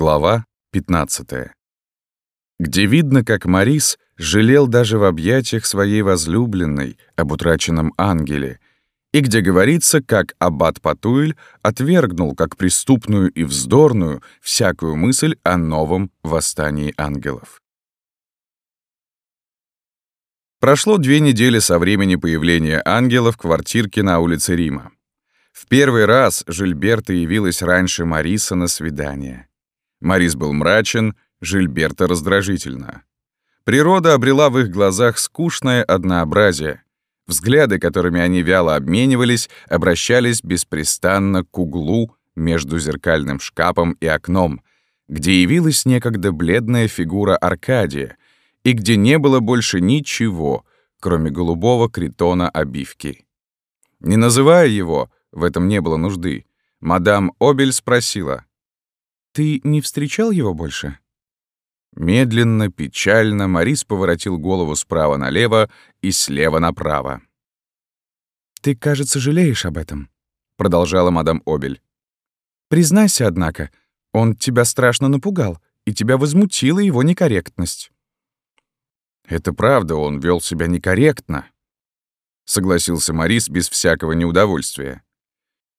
Глава 15. Где видно, как Марис жалел даже в объятиях своей возлюбленной об утраченном ангеле, и где говорится, как аббат Патуэль отвергнул как преступную и вздорную всякую мысль о новом восстании ангелов. Прошло две недели со времени появления ангела в квартирке на улице Рима. В первый раз Жильберта явилась раньше Мариса на свидание. Морис был мрачен, Жильберта раздражительно. Природа обрела в их глазах скучное однообразие. Взгляды, которыми они вяло обменивались, обращались беспрестанно к углу между зеркальным шкафом и окном, где явилась некогда бледная фигура Аркадия и где не было больше ничего, кроме голубого критона обивки. Не называя его, в этом не было нужды, мадам Обель спросила — ты не встречал его больше?» Медленно, печально Морис поворотил голову справа налево и слева направо. «Ты, кажется, жалеешь об этом», — продолжала мадам Обель. «Признайся, однако, он тебя страшно напугал, и тебя возмутила его некорректность». «Это правда, он вел себя некорректно», — согласился Морис без всякого неудовольствия.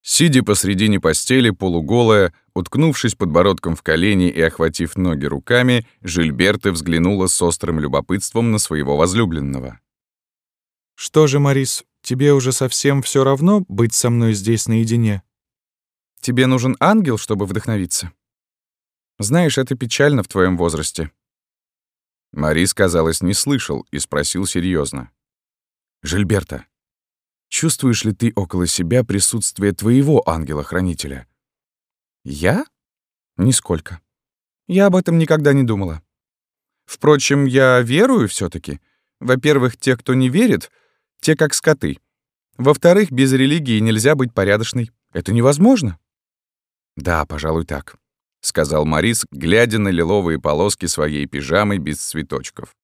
Сидя посредине постели, полуголая, уткнувшись подбородком в колени и охватив ноги руками, Жильберта взглянула с острым любопытством на своего возлюбленного. «Что же, Марис, тебе уже совсем все равно быть со мной здесь наедине?» «Тебе нужен ангел, чтобы вдохновиться? Знаешь, это печально в твоем возрасте». Марис, казалось, не слышал и спросил серьезно: «Жильберта, Чувствуешь ли ты около себя присутствие твоего ангела-хранителя? Я? Нисколько. Я об этом никогда не думала. Впрочем, я верую все таки Во-первых, те, кто не верит, те как скоты. Во-вторых, без религии нельзя быть порядочной. Это невозможно. Да, пожалуй, так, — сказал Морис, глядя на лиловые полоски своей пижамы без цветочков.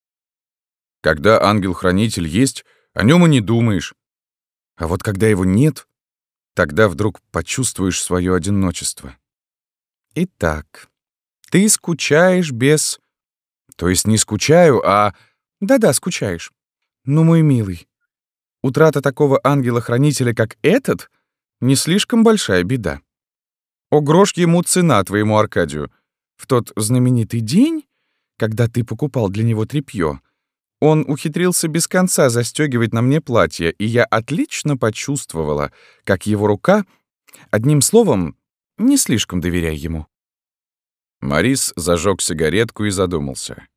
Когда ангел-хранитель есть, о нем и не думаешь. А вот когда его нет, тогда вдруг почувствуешь свое одиночество. Итак, ты скучаешь без... То есть не скучаю, а... Да-да, скучаешь. Ну, мой милый, утрата такого ангела-хранителя, как этот, не слишком большая беда. О, грош ему цена твоему Аркадию. В тот знаменитый день, когда ты покупал для него тряпье, он ухитрился без конца застегивать на мне платье, и я отлично почувствовала, как его рука, одним словом, не слишком доверяя ему. Морис зажег сигаретку и задумался.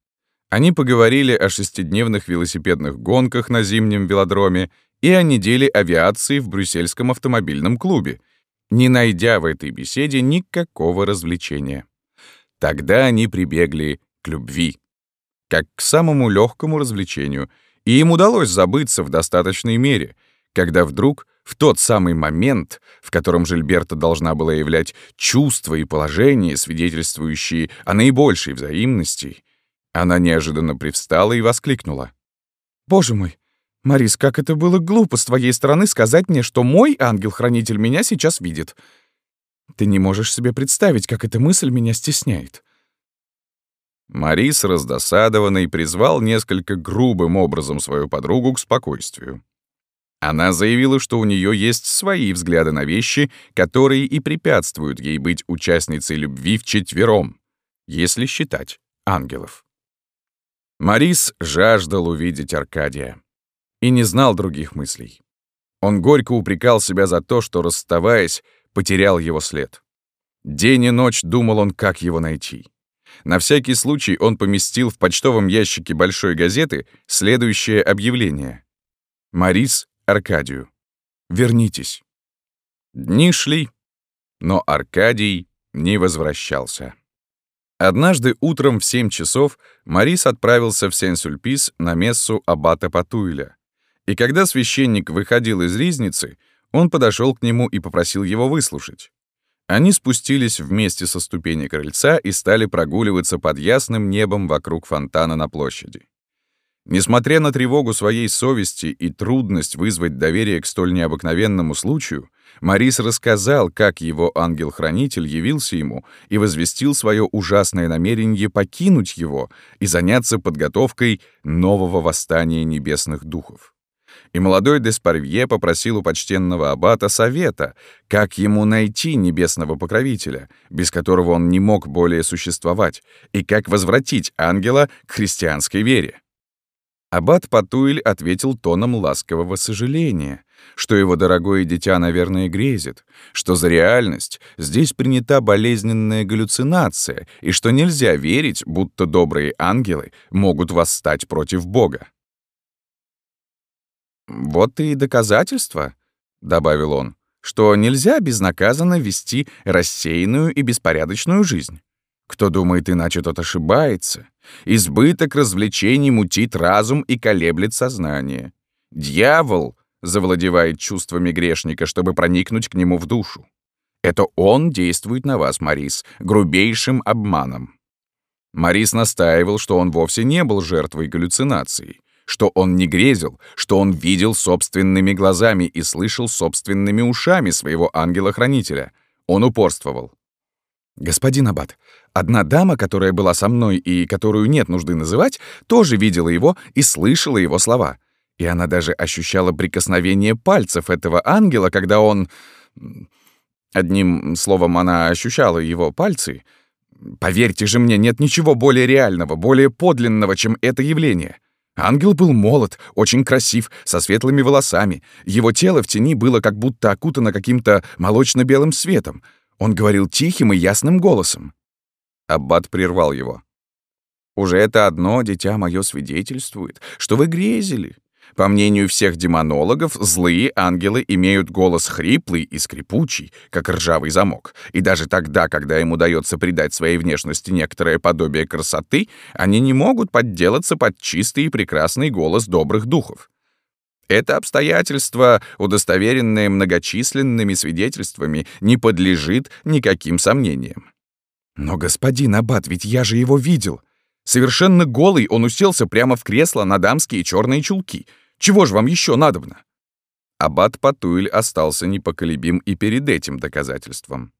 Они поговорили о шестидневных велосипедных гонках на зимнем велодроме и о неделе авиации в Брюссельском автомобильном клубе, не найдя в этой беседе никакого развлечения. Тогда они прибегли к любви как к самому легкому развлечению, и им удалось забыться в достаточной мере, когда вдруг, в тот самый момент, в котором Жильберта должна была являть чувства и положение, свидетельствующие о наибольшей взаимности, она неожиданно привстала и воскликнула. «Боже мой! Марис, как это было глупо с твоей стороны сказать мне, что мой ангел-хранитель меня сейчас видит. Ты не можешь себе представить, как эта мысль меня стесняет. Марис, раздосадованный, призвал несколько грубым образом свою подругу к спокойствию. Она заявила, что у нее есть свои взгляды на вещи, которые и препятствуют ей быть участницей любви вчетвером, если считать ангелов. Марис жаждал увидеть Аркадия и не знал других мыслей. Он горько упрекал себя за то, что, расставаясь, потерял его след. День и ночь думал он, как его найти. На всякий случай он поместил в почтовом ящике большой газеты следующее объявление. «Марис Аркадию. Вернитесь». Дни шли, но Аркадий не возвращался. Однажды утром в 7 часов Марис отправился в Сен-Сюльпис на мессу аббата Патуиля. И когда священник выходил из ризницы, он подошел к нему и попросил его выслушать. Они спустились вместе со ступени крыльца и стали прогуливаться под ясным небом вокруг фонтана на площади. Несмотря на тревогу своей совести и трудность вызвать доверие к столь необыкновенному случаю, Марис рассказал, как его ангел-хранитель явился ему и возвестил свое ужасное намерение покинуть его и заняться подготовкой нового восстания небесных духов. И молодой Деспарвье попросил у почтенного аббата совета, как ему найти небесного покровителя, без которого он не мог более существовать, и как возвратить ангела к христианской вере. Аббат Патуиль ответил тоном ласкового сожаления, что его дорогое дитя, наверное, грезит, что за реальность здесь принята болезненная галлюцинация и что нельзя верить, будто добрые ангелы могут восстать против Бога. «Вот и доказательство», — добавил он, «что нельзя безнаказанно вести рассеянную и беспорядочную жизнь. Кто думает иначе, тот ошибается. Избыток развлечений мутит разум и колеблет сознание. Дьявол завладевает чувствами грешника, чтобы проникнуть к нему в душу. Это он действует на вас, Марис, грубейшим обманом. Марис настаивал, что он вовсе не был жертвой галлюцинаций, что он не грезил, что он видел собственными глазами и слышал собственными ушами своего ангела-хранителя. Он упорствовал. «Господин Аббат, одна дама, которая была со мной и которую нет нужды называть, тоже видела его и слышала его слова. И она даже ощущала прикосновение пальцев этого ангела, когда он... Одним словом, она ощущала его пальцы. Поверьте же мне, нет ничего более реального, более подлинного, чем это явление. Ангел был молод, очень красив, со светлыми волосами. Его тело в тени было как будто окутано каким-то молочно-белым светом. Он говорил тихим и ясным голосом. Аббат прервал его. «Уже это одно, дитя мое, свидетельствует, что вы грезили. По мнению всех демонологов, злые ангелы имеют голос хриплый и скрипучий, как ржавый замок. И даже тогда, когда им удается придать своей внешности некоторое подобие красоты, они не могут подделаться под чистый и прекрасный голос добрых духов. Это обстоятельство, удостоверенное многочисленными свидетельствами, не подлежит никаким сомнениям. Но, господин Аббат, ведь я же его видел. Совершенно голый он уселся прямо в кресло на дамские черные чулки. Чего же вам еще надобно? Аббат Патуиль остался непоколебим и перед этим доказательством.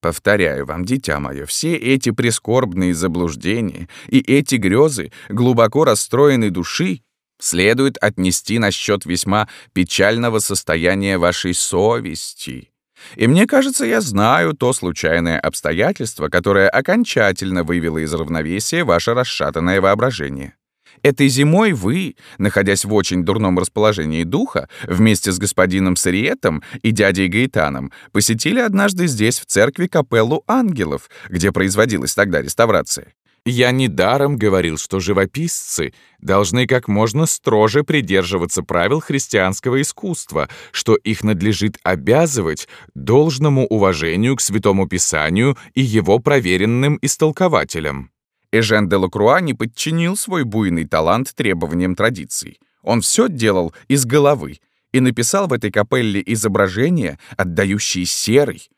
Повторяю вам, дитя мое, все эти прискорбные заблуждения и эти грезы глубоко расстроенной души следует отнести на счет весьма печального состояния вашей совести. И мне кажется, я знаю то случайное обстоятельство, которое окончательно вывело из равновесия ваше расшатанное воображение. Этой зимой вы, находясь в очень дурном расположении духа, вместе с господином Сариетом и дядей Гаитаном, посетили однажды здесь, в церкви, капеллу ангелов, где производилась тогда реставрация. Я недаром говорил, что живописцы должны как можно строже придерживаться правил христианского искусства, что их надлежит обязывать должному уважению к Святому Писанию и его проверенным истолкователям. Эжен де Лакруа не подчинил свой буйный талант требованиям традиций. Он все делал из головы и написал в этой капелле изображения, отдающие серой,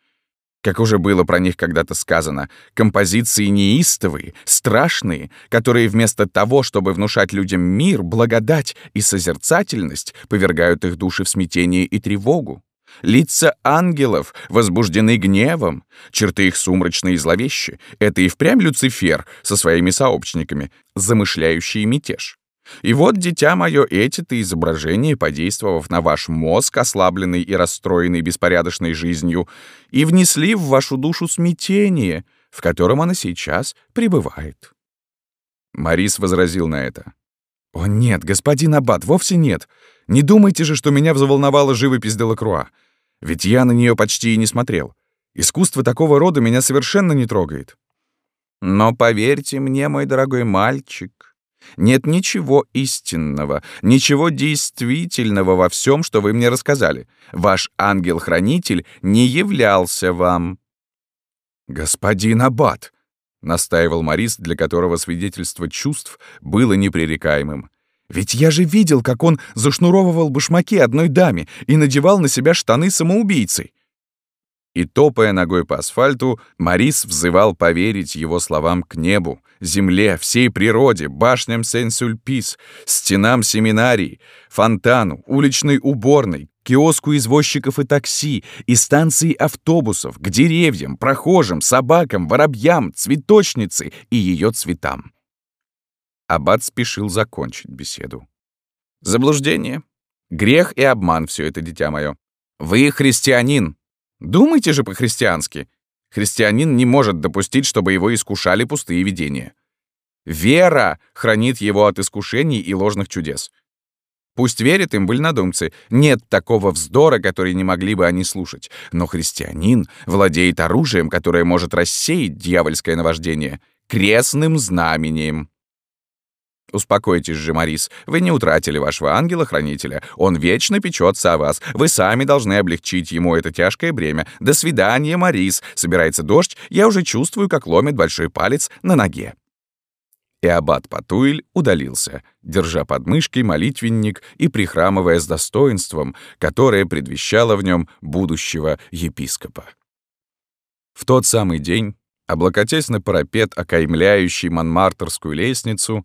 как уже было про них когда-то сказано, композиции неистовые, страшные, которые вместо того, чтобы внушать людям мир, благодать и созерцательность, повергают их души в смятение и тревогу. Лица ангелов возбуждены гневом, черты их сумрачные и зловещи. Это и впрямь Люцифер со своими сообщниками, замышляющие мятеж. И вот, дитя мое, эти-то изображения, подействовав на ваш мозг, ослабленный и расстроенный беспорядочной жизнью, и внесли в вашу душу смятение, в котором она сейчас пребывает. Марис возразил на это. «О нет, господин Аббат, вовсе нет. Не думайте же, что меня взволновала живопись Делакруа. Ведь я на нее почти и не смотрел. Искусство такого рода меня совершенно не трогает. Но поверьте мне, мой дорогой мальчик, нет ничего истинного, ничего действительного во всем, что вы мне рассказали. Ваш ангел-хранитель не являлся вам». «Господин Аббат», — настаивал Морис, для которого свидетельство чувств было непререкаемым. «Ведь я же видел, как он зашнуровывал башмаки одной даме и надевал на себя штаны самоубийцы. И, топая ногой по асфальту, Морис взывал поверить его словам к небу, земле, всей природе, башням Сен-Сюльпис, стенам семинарии, фонтану, уличной уборной, киоску извозчиков и такси, и станции автобусов, к деревьям, прохожим, собакам, воробьям, цветочнице и ее цветам. Аббат спешил закончить беседу. «Заблуждение, грех и обман все это, дитя мое. Вы христианин. Думайте же по-христиански. Христианин не может допустить, чтобы его искушали пустые видения. Вера хранит его от искушений и ложных чудес. Пусть верят им вольнодумцы, нет такого вздора, который не могли бы они слушать. Но христианин владеет оружием, которое может рассеять дьявольское наваждение, крестным знамением. Успокойтесь же, Марис, вы не утратили вашего ангела-хранителя. Он вечно печется о вас. Вы сами должны облегчить ему это тяжкое бремя. До свидания, Марис. Собирается дождь, я уже чувствую, как ломит большой палец на ноге. И аббат Патуиль удалился, держа под мышкой молитвенник и прихрамывая с достоинством, которое предвещало в нем будущего епископа. В тот самый день, облокотясь на парапет, окаймляющий Монмартерскую лестницу,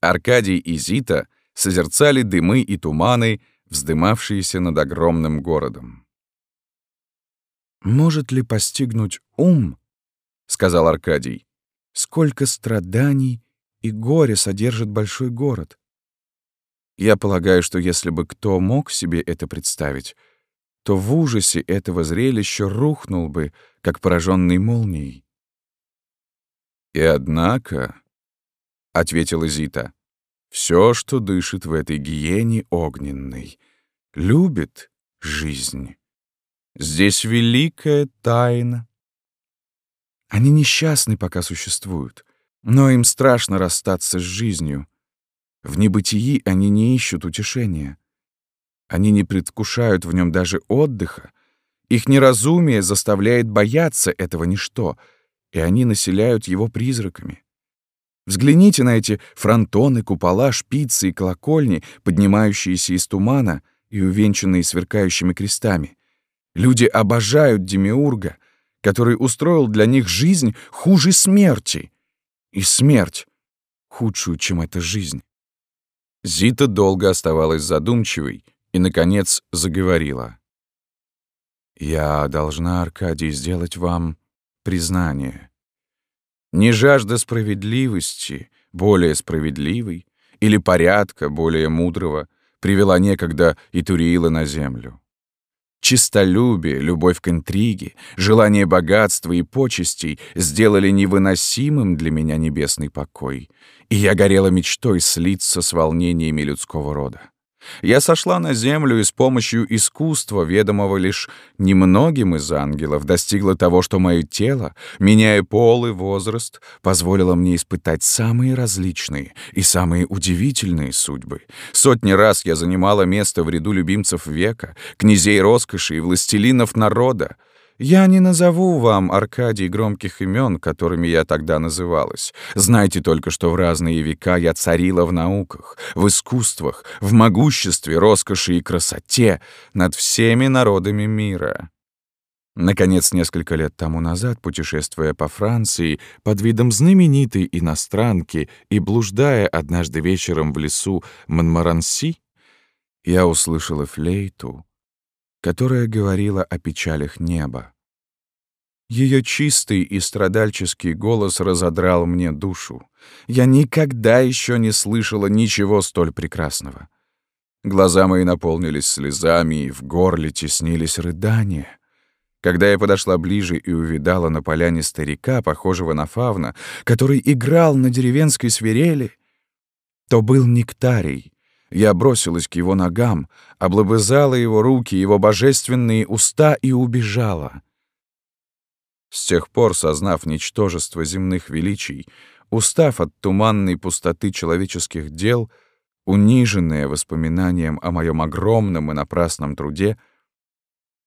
Аркадий и Зита созерцали дымы и туманы, вздымавшиеся над огромным городом. «Может ли постигнуть ум, — сказал Аркадий, — сколько страданий и горя содержит большой город? Я полагаю, что если бы кто мог себе это представить, то в ужасе этого зрелища рухнул бы, как пораженный молнией. «И однако», — ответила Зита. «Все, что дышит в этой гиене огненной, любит жизнь. Здесь великая тайна». Они несчастны, пока существуют, но им страшно расстаться с жизнью. В небытии они не ищут утешения. Они не предвкушают в нем даже отдыха. Их неразумие заставляет бояться этого ничто, и они населяют его призраками. Взгляните на эти фронтоны, купола, шпицы и колокольни, поднимающиеся из тумана и увенчанные сверкающими крестами. Люди обожают Демиурга, который устроил для них жизнь хуже смерти. И смерть худшую, чем эта жизнь. Зита долго оставалась задумчивой и, наконец, заговорила. «Я должна, Аркадий, сделать вам признание. Не жажда справедливости, более справедливой, или порядка, более мудрого, привела некогда Итуриила на землю. Чистолюбие, любовь к интриге, желание богатства и почестей сделали невыносимым для меня небесный покой, и я горела мечтой слиться с волнениями людского рода. Я сошла на землю и с помощью искусства, ведомого лишь немногим из ангелов, достигла того, что мое тело, меняя пол и возраст, позволило мне испытать самые различные и самые удивительные судьбы. Сотни раз я занимала место в ряду любимцев века, князей роскоши и властелинов народа, я не назову вам, Аркадий, громких имен, которыми я тогда называлась. Знайте только, что в разные века я царила в науках, в искусствах, в могуществе, роскоши и красоте над всеми народами мира. Наконец, несколько лет тому назад, путешествуя по Франции под видом знаменитой иностранки и блуждая однажды вечером в лесу Монмаранси, я услышала флейту, которая говорила о печалях неба. Ее чистый и страдальческий голос разодрал мне душу. Я никогда еще не слышала ничего столь прекрасного. Глаза мои наполнились слезами, и в горле теснились рыдания. Когда я подошла ближе и увидала на поляне старика, похожего на фавна, который играл на деревенской свирели, то был нектарий, я бросилась к его ногам, облобызала его руки, его божественные уста и убежала. С тех пор, сознав ничтожество земных величий, устав от туманной пустоты человеческих дел, униженная воспоминанием о моем огромном и напрасном труде,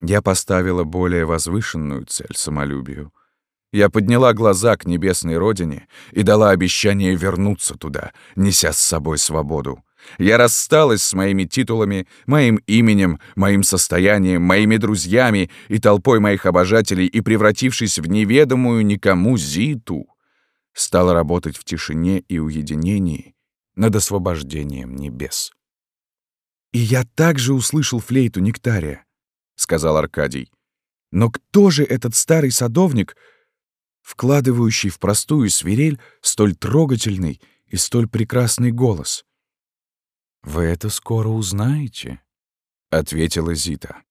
я поставила более возвышенную цель самолюбию. Я подняла глаза к небесной родине и дала обещание вернуться туда, неся с собой свободу. Я рассталась с моими титулами, моим именем, моим состоянием, моими друзьями и толпой моих обожателей и, превратившись в неведомую никому Зиту, стала работать в тишине и уединении над освобождением небес. «И я также услышал флейту Нектария», — сказал Аркадий. «Но кто же этот старый садовник, вкладывающий в простую свирель столь трогательный и столь прекрасный голос?» «Вы это скоро узнаете», — ответила Зита.